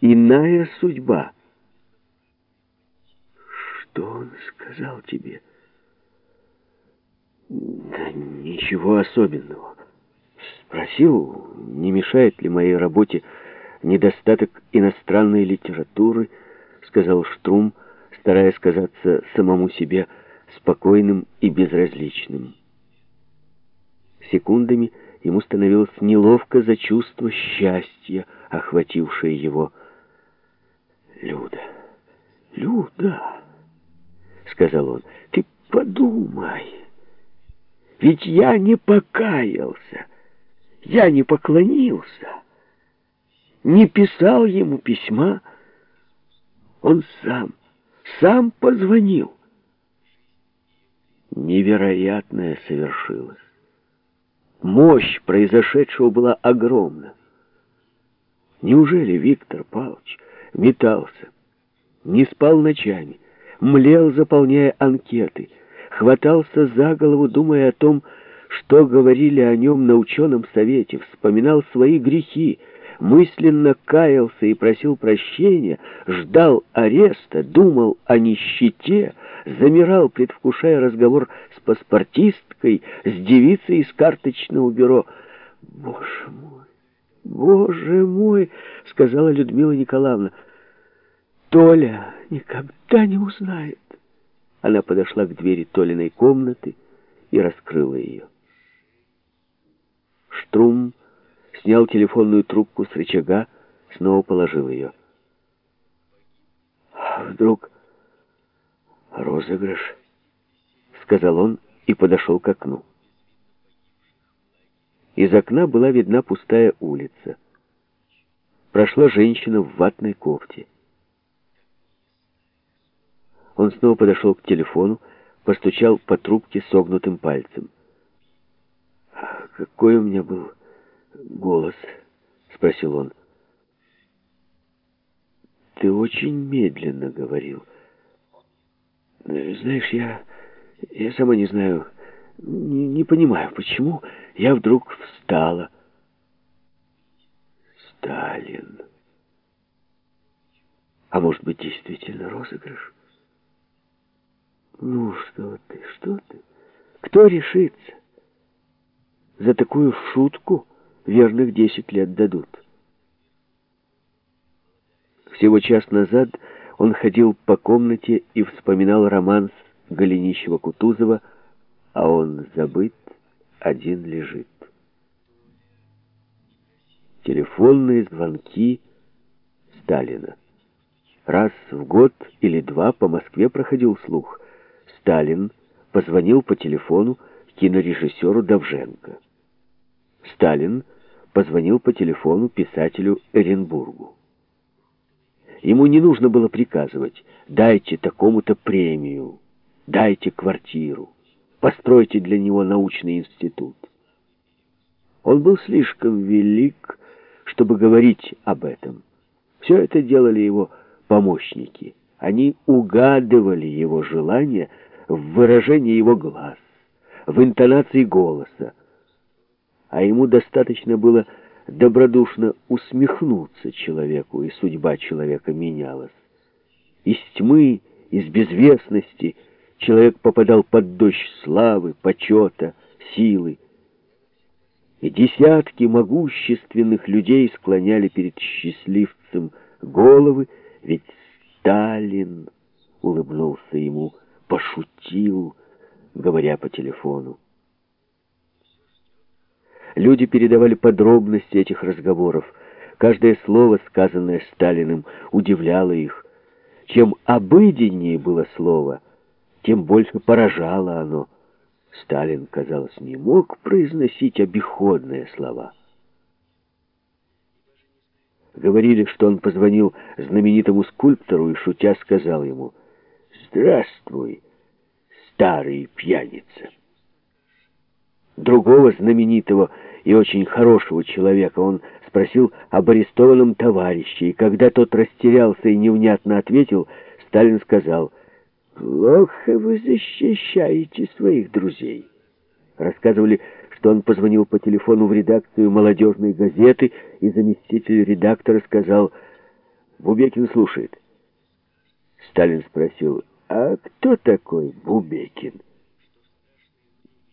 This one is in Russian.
иная судьба. Что он сказал тебе? Да ничего особенного. Спросил, не мешает ли моей работе недостаток иностранной литературы, сказал Штрум, стараясь казаться самому себе спокойным и безразличным. Секундами ему становилось неловко за чувство счастья, охватившее его. «Люда, Люда!» — сказал он, — «ты подумай, ведь я не покаялся, я не поклонился, не писал ему письма, он сам, сам позвонил. Невероятное совершилось. Мощь произошедшего была огромна. Неужели Виктор Павлович метался, не спал ночами, млел, заполняя анкеты, хватался за голову, думая о том, что говорили о нем на ученом совете, вспоминал свои грехи, мысленно каялся и просил прощения, ждал ареста, думал о нищете, замирал, предвкушая разговор с паспортисткой, с девицей из карточного бюро. «Боже мой! Боже мой!» — сказала Людмила Николаевна. «Толя никогда не узнает». Она подошла к двери Толиной комнаты и раскрыла ее. Штрум снял телефонную трубку с рычага, снова положил ее. «Вдруг розыгрыш?» — сказал он и подошел к окну. Из окна была видна пустая улица. Прошла женщина в ватной кофте. Он снова подошел к телефону, постучал по трубке согнутым пальцем. «Какой у меня был голос?» — спросил он. «Ты очень медленно говорил. Знаешь, я... я сама не знаю, не, не понимаю, почему я вдруг встала». «Сталин...» А может быть, действительно розыгрыш? Ну, что ты, что ты? Кто решится? За такую шутку верных десять лет дадут. Всего час назад он ходил по комнате и вспоминал романс Голенищева-Кутузова, а он забыт, один лежит. Телефонные звонки Сталина. Раз в год или два по Москве проходил слух. Сталин позвонил по телефону кинорежиссеру Давженко. Сталин позвонил по телефону писателю Эренбургу. Ему не нужно было приказывать «дайте такому-то премию», «дайте квартиру», «постройте для него научный институт». Он был слишком велик, чтобы говорить об этом. Все это делали его помощники. Они угадывали его желания в выражении его глаз, в интонации голоса, а ему достаточно было добродушно усмехнуться человеку, и судьба человека менялась. Из тьмы, из безвестности человек попадал под дождь славы, почета, силы. И десятки могущественных людей склоняли перед счастливцем головы, ведь Сталин улыбнулся ему, пошутил, говоря по телефону. Люди передавали подробности этих разговоров. Каждое слово, сказанное Сталиным, удивляло их. Чем обыденнее было слово, тем больше поражало оно. Сталин, казалось, не мог произносить обиходные слова. Говорили, что он позвонил знаменитому скульптору и, шутя, сказал ему «Здравствуй, старый пьяница». Другого знаменитого и очень хорошего человека он спросил об арестованном товарище, и когда тот растерялся и невнятно ответил, Сталин сказал «Плохо вы защищаете своих друзей». Рассказывали, что он позвонил по телефону в редакцию молодежной газеты, и заместитель редактора сказал Бубекин слушает. Сталин спросил, а кто такой Бубекин?